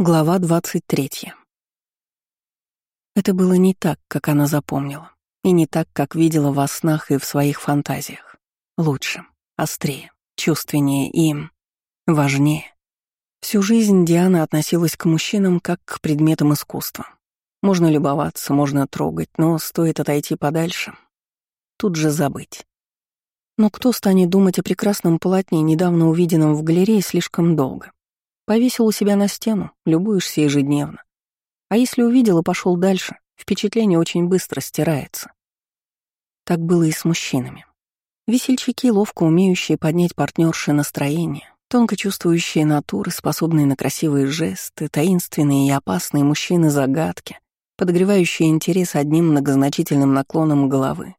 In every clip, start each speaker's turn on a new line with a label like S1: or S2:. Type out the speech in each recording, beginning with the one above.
S1: Глава 23. Это было не так, как она запомнила, и не так, как видела во снах и в своих фантазиях. Лучше, острее, чувственнее и важнее. Всю жизнь Диана относилась к мужчинам как к предметам искусства. Можно любоваться, можно трогать, но стоит отойти подальше, тут же забыть. Но кто станет думать о прекрасном полотне, недавно увиденном в галерее, слишком долго? Повесил у себя на стену, любуешься ежедневно. А если увидел и пошел дальше, впечатление очень быстро стирается. Так было и с мужчинами. Весельчаки, ловко умеющие поднять партнерши настроение, тонко чувствующие натуры, способные на красивые жесты, таинственные и опасные мужчины-загадки, подогревающие интерес одним многозначительным наклоном головы,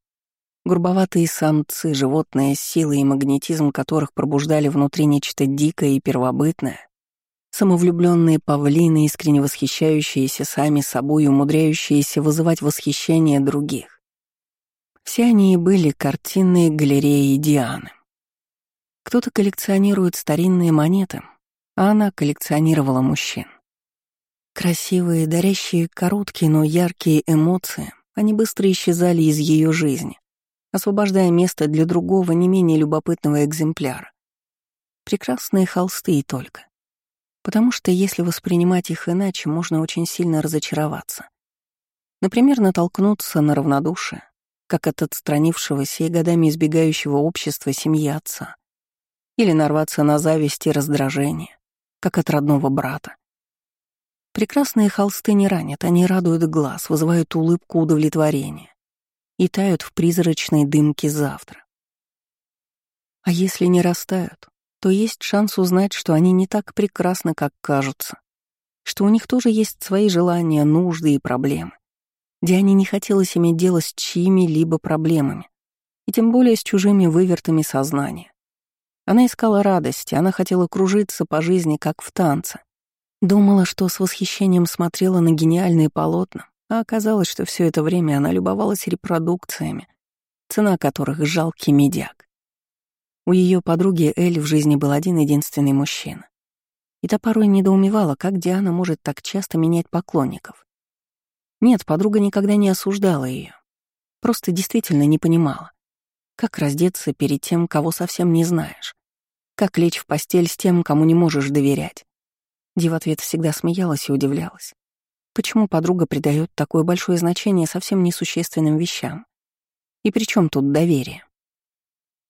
S1: грубоватые самцы, животные силы и магнетизм которых пробуждали внутри нечто дикое и первобытное, Самовлюбленные павлины, искренне восхищающиеся сами собой умудряющиеся вызывать восхищение других. Все они и были картинные галереи Дианы. Кто-то коллекционирует старинные монеты, а она коллекционировала мужчин. Красивые, дарящие короткие, но яркие эмоции, они быстро исчезали из ее жизни, освобождая место для другого, не менее любопытного экземпляра. Прекрасные холсты и только потому что если воспринимать их иначе, можно очень сильно разочароваться. Например, натолкнуться на равнодушие, как от отстранившегося и годами избегающего общества семьи отца, или нарваться на зависть и раздражение, как от родного брата. Прекрасные холсты не ранят, они радуют глаз, вызывают улыбку удовлетворения и тают в призрачной дымке завтра. А если не растают, то есть шанс узнать, что они не так прекрасны, как кажутся, что у них тоже есть свои желания, нужды и проблемы. Диане не хотелось иметь дело с чьими-либо проблемами, и тем более с чужими вывертами сознания. Она искала радости, она хотела кружиться по жизни, как в танце. Думала, что с восхищением смотрела на гениальные полотна, а оказалось, что все это время она любовалась репродукциями, цена которых — жалкий медяк. У ее подруги Эль в жизни был один единственный мужчина. И та порой недоумевала, как Диана может так часто менять поклонников. Нет, подруга никогда не осуждала ее. Просто действительно не понимала. Как раздеться перед тем, кого совсем не знаешь? Как лечь в постель с тем, кому не можешь доверять? Ди в ответ всегда смеялась и удивлялась. Почему подруга придает такое большое значение совсем несущественным вещам? И при чем тут доверие?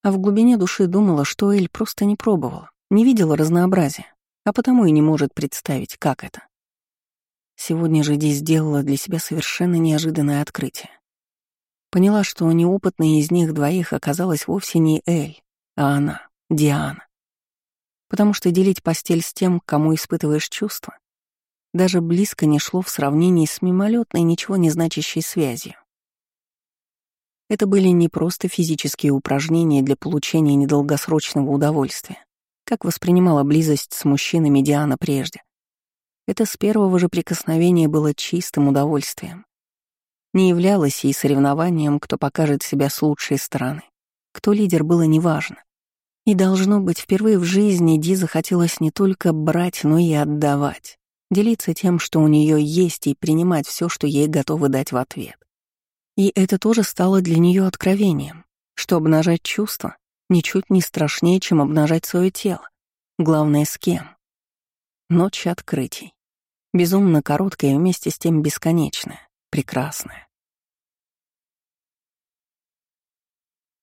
S1: А в глубине души думала, что Эль просто не пробовала, не видела разнообразия, а потому и не может представить, как это. Сегодня же Ди сделала для себя совершенно неожиданное открытие. Поняла, что неопытной из них двоих оказалась вовсе не Эль, а она, Диана. Потому что делить постель с тем, кому испытываешь чувства, даже близко не шло в сравнении с мимолетной, ничего не значащей связью. Это были не просто физические упражнения для получения недолгосрочного удовольствия, как воспринимала близость с мужчинами Диана прежде. Это с первого же прикосновения было чистым удовольствием. Не являлось и соревнованием, кто покажет себя с лучшей стороны. Кто лидер, было неважно. И должно быть, впервые в жизни Ди захотелось не только брать, но и отдавать, делиться тем, что у нее есть, и принимать все, что ей готовы дать в ответ. И это тоже стало для нее откровением, что обнажать чувства ничуть не страшнее, чем обнажать свое тело. Главное, с кем. Ночь открытий. Безумно короткая и вместе с тем бесконечная, прекрасная.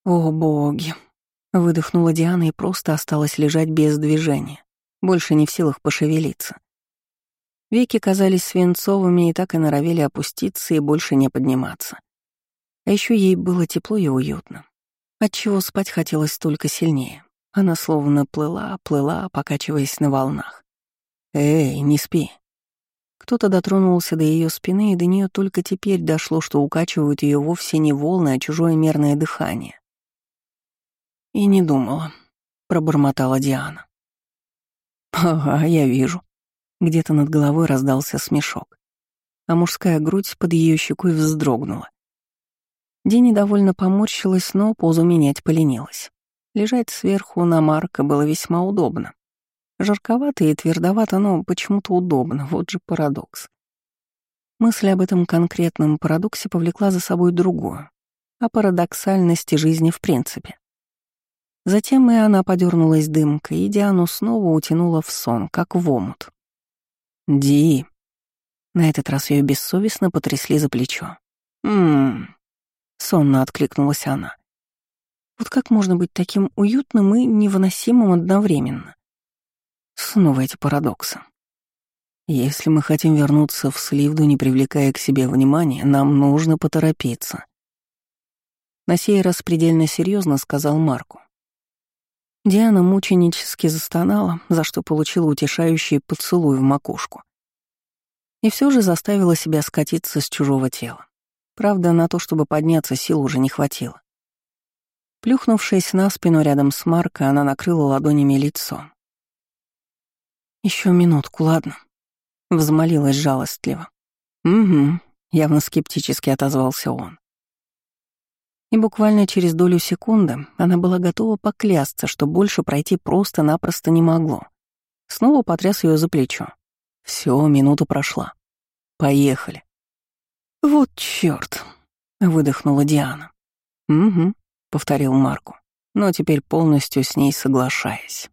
S1: «О, боги!» — выдохнула Диана и просто осталась лежать без движения, больше не в силах пошевелиться. Веки казались свинцовыми и так и норовили опуститься и больше не подниматься. А еще ей было тепло и уютно. Отчего спать хотелось только сильнее. Она словно плыла, плыла, покачиваясь на волнах. «Эй, не спи!» Кто-то дотронулся до ее спины, и до нее только теперь дошло, что укачивают ее вовсе не волны, а чужое мерное дыхание. «И не думала», — пробормотала Диана. «Ага, я вижу». Где-то над головой раздался смешок, а мужская грудь под ее щекой вздрогнула. Ди недовольно поморщилась, но позу менять поленилась. Лежать сверху на Марка было весьма удобно. Жарковато и твердовато, но почему-то удобно, вот же парадокс. Мысль об этом конкретном парадоксе повлекла за собой другую, о парадоксальности жизни в принципе. Затем и она подернулась дымкой, и Диану снова утянула в сон, как в омут. «Ди!» На этот раз ее бессовестно потрясли за плечо. «Ммм...» — сонно откликнулась она. «Вот как можно быть таким уютным и невыносимым одновременно?» Снова эти парадоксы. Если мы хотим вернуться в Сливду, не привлекая к себе внимания, нам нужно поторопиться. На сей раз предельно серьезно сказал Марку. Диана мученически застонала, за что получила утешающий поцелуй в макушку. И все же заставила себя скатиться с чужого тела. Правда, на то, чтобы подняться, сил уже не хватило. Плюхнувшись на спину рядом с Марко, она накрыла ладонями лицо. Еще минутку, ладно?» — взмолилась жалостливо. «Угу», — явно скептически отозвался он. И буквально через долю секунды она была готова поклясться, что больше пройти просто-напросто не могло. Снова потряс ее за плечо. Все, минута прошла. Поехали. «Вот чёрт!» — выдохнула Диана. «Угу», — повторил Марку, но теперь полностью с ней соглашаясь.